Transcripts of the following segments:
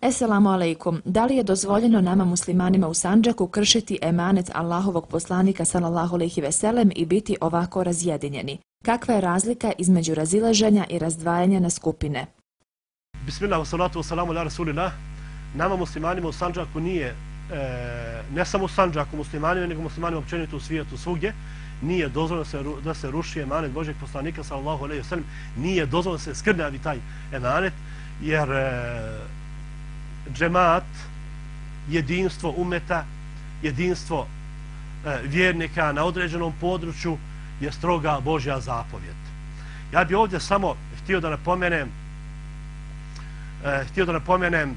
Esselamu alaikum. Da li je dozvoljeno nama muslimanima u Sanđaku kršiti emanet Allahovog poslanika sallallahu alaihi veselem i biti ovako razjedinjeni? Kakva je razlika između razilaženja i razdvajanja na skupine? Bismillah, salatu wassalamu ala rasulillah. Nama muslimanima u Sanđaku nije, e, ne samo u Sanđaku muslimanima, nego muslimanima općenito u svijetu svugdje, nije dozvoljeno se, da se ruši emanet Božeg poslanika sallallahu alaihi veselem, nije dozvoljeno da se skrnjavi taj emanet, jer e, džemat, jedinstvo umeta, jedinstvo e, vjernika na određenom području je stroga Božja zapovjed. Ja bih ovdje samo htio da napomenem e, htio da napomenem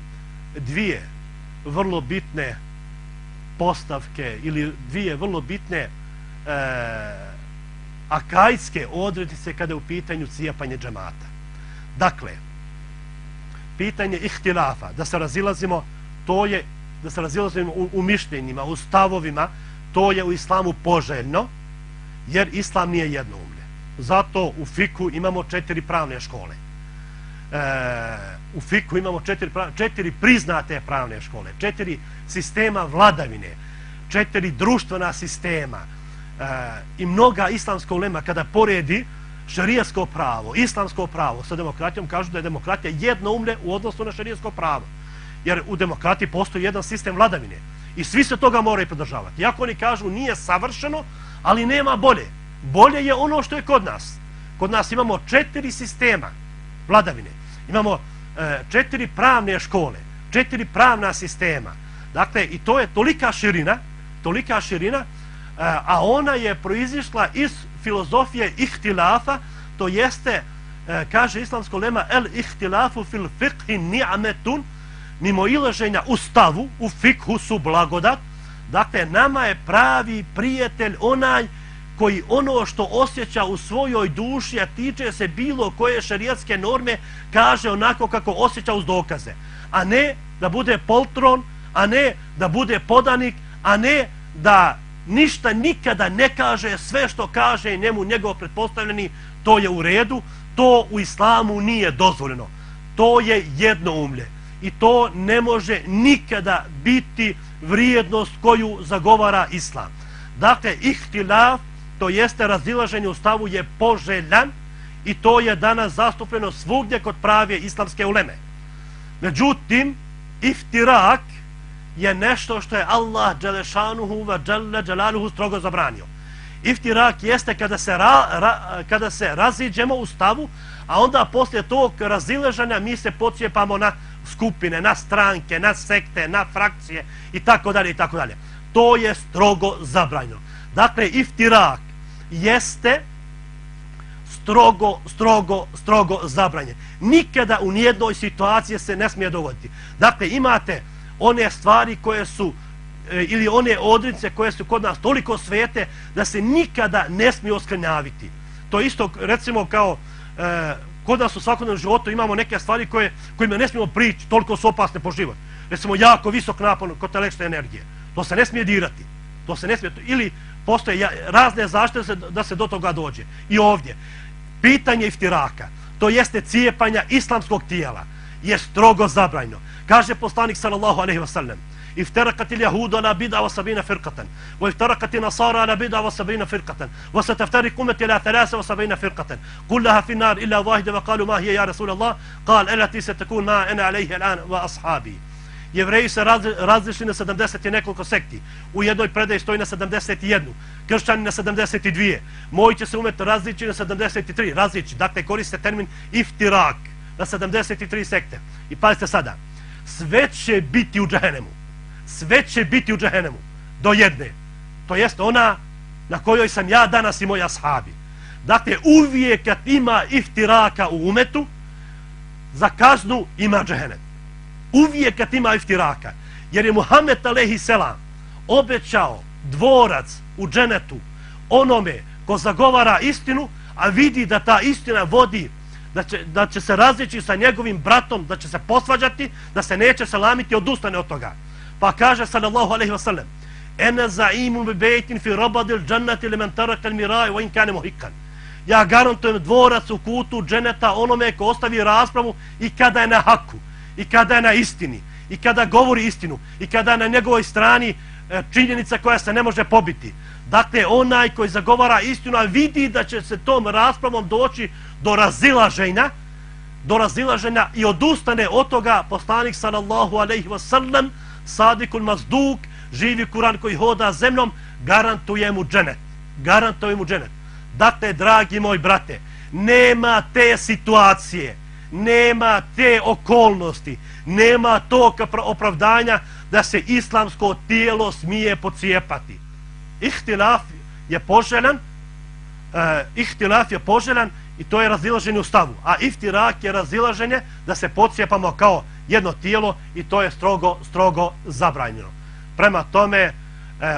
dvije vrlo bitne postavke ili dvije vrlo bitne e, akajske odrednice kada je u pitanju cijepanje džemata. Dakle, pitanje ihtilafa, da se razilazimo, to je da se razilazimo u, u mišljenjima, u stavovima, to je u islamu poželjno, jer islam nije jednoumlje. Zato u fiku imamo četiri pravne škole. E, u fiku imamo četiri, četiri priznate pravne škole, četiri sistema vladavine, četiri društvena sistema e, i mnoga islamska ulema kada poredi šarijasko pravo, islamsko pravo sa demokratijom kažu da je demokratija jedno u odnosu na šarijasko pravo. Jer u demokratiji postoji jedan sistem vladavine i svi se toga moraju podržavati. Iako oni kažu nije savršeno, ali nema bolje. Bolje je ono što je kod nas. Kod nas imamo četiri sistema vladavine. Imamo e, četiri pravne škole, četiri pravna sistema. Dakle, i to je tolika širina, tolika širina, e, a ona je proizišla iz filozofije ihtilafa, to jeste, e, kaže islamsko lema, el ihtilafu fil fiqhi ni'ametun, mimo ilaženja u stavu, u fikhu su blagodat, dakle, nama je pravi prijatelj onaj koji ono što osjeća u svojoj duši, a tiče se bilo koje šarijatske norme, kaže onako kako osjeća uz dokaze. A ne da bude poltron, a ne da bude podanik, a ne da ništa nikada ne kaže sve što kaže njemu njegov pretpostavljeni to je u redu to u islamu nije dozvoljeno. To je jedno umlje. I to ne može nikada biti vrijednost koju zagovara islam. Dakle ihtilaf to jeste razilaženje u stavu je poželjan i to je danas zastupljeno svugdje kod prave islamske uleme. Međutim iftirak je nešto što je Allah Đelešanuhu va Đele Đelaluhu strogo zabranio. Iftirak jeste kada se, ra, ra, kada se raziđemo u stavu, a onda poslije tog raziležanja mi se pocijepamo na skupine, na stranke, na sekte, na frakcije i tako dalje i tako dalje. To je strogo zabranjeno. Dakle, iftirak jeste strogo, strogo, strogo zabranjen. Nikada u nijednoj situaciji se ne smije dogoditi. Dakle, imate one stvari koje su e, ili one odrice koje su kod nas toliko svete da se nikada ne smije oskrenjaviti. To isto recimo kao e, kod nas u svakodnevnom životu imamo neke stvari koje, kojima ne smijemo prići, toliko su opasne po život. Recimo jako visok napon kod električne energije. To se ne smije dirati. To se ne smije, ili postoje razne zaštite da se do toga dođe. I ovdje, pitanje iftiraka, to jeste cijepanja islamskog tijela, je strogo zabrajno. Kaže poslanik sallallahu alejhi ve sellem: "Iftarakat al-yahud ala bid'a wa sabina firqatan, wa iftarakat nasara ala bid'a wa sabina firqatan, wa sataftariq ummati ila thalatha wa sabina firqatan, kullaha fi nar illa wahida wa qalu ma hiya ya rasul Allah? Qala allati satakun ma ana alayhi al-an wa ashabi." Jevreji se različili na 70 i nekoliko sekti. U jednoj predaji stoji na 71. Kršćani na 72. Moji će se umet različiti na 73. Različiti. Dakle, koriste termin iftirak na 73 sekte. I pazite sada sve će biti u džahenemu. Sve će biti u džahenemu. Do jedne. To jest ona na kojoj sam ja danas i moja sahabi. Dakle, uvijek kad ima iftiraka u umetu, za kaznu ima džahenem. Uvijek kad ima iftiraka. Jer je Muhammed Alehi Selam obećao dvorac u dženetu onome ko zagovara istinu, a vidi da ta istina vodi da će, da će se razlići sa njegovim bratom, da će se posvađati, da se neće salamiti odustane od toga. Pa kaže sallallahu alaihi wasallam, ene zaimu bi bejtin fi robadil džannati li men tarakal miraj wa in kane muhikan. Ja garantujem dvorac u kutu dženeta onome ko ostavi raspravu i kada je na haku, i kada je na istini, i kada govori istinu i kada na njegovoj strani E, činjenica koja se ne može pobiti. Dakle, onaj koji zagovara istinu, a vidi da će se tom raspravom doći do razilaženja, do razilaženja i odustane od toga poslanik sallallahu alaihi wa sallam, sadikul mazduk, živi kuran koji hoda zemljom, garantuje mu dženet. Garantuje mu dženet. Dakle, dragi moj brate, nema te situacije, nema te okolnosti, nema tog opravdanja da se islamsko tijelo smije pocijepati. Ihtilaf je poželjan, uh, ihtilaf je poželjan i to je razilaženje u stavu. A iftirak je razilaženje da se pocijepamo kao jedno tijelo i to je strogo, strogo zabranjeno. Prema tome, e,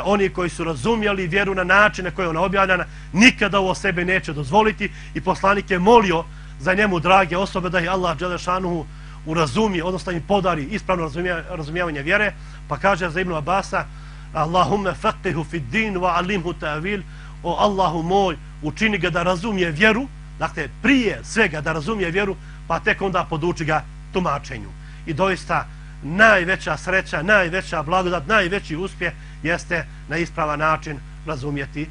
oni koji su razumjeli vjeru na načine koje je ona objavljena, nikada ovo sebe neće dozvoliti i poslanik je molio za njemu drage osobe da je Allah Đelešanuhu urazumi, odnosno im podari ispravno razumijevanje vjere, pa kaže za Ibnu Abasa Allahumme faqihu fid din wa alimhu ta'vil o Allahu moj, učini ga da razumije vjeru, dakle prije svega da razumije vjeru, pa tek onda poduči ga tumačenju. I doista najveća sreća, najveća blagodat, najveći uspjeh jeste na ispravan način razumijeti